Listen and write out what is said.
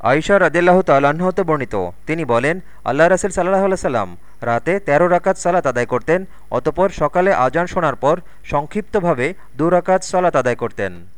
আইসা রদিল্লাহ তাল্লাহতে বর্ণিত। তিনি বলেন, আল্লাহ রসুল সাল্লাহ সাল্লাম রাতে ১৩ রাকাত সালাত আদায় করতেন, অতপর সকালে আজান শোনার পর সংক্ষিপ্তভাবে দু রাকাত সালাত আদায় করতেন।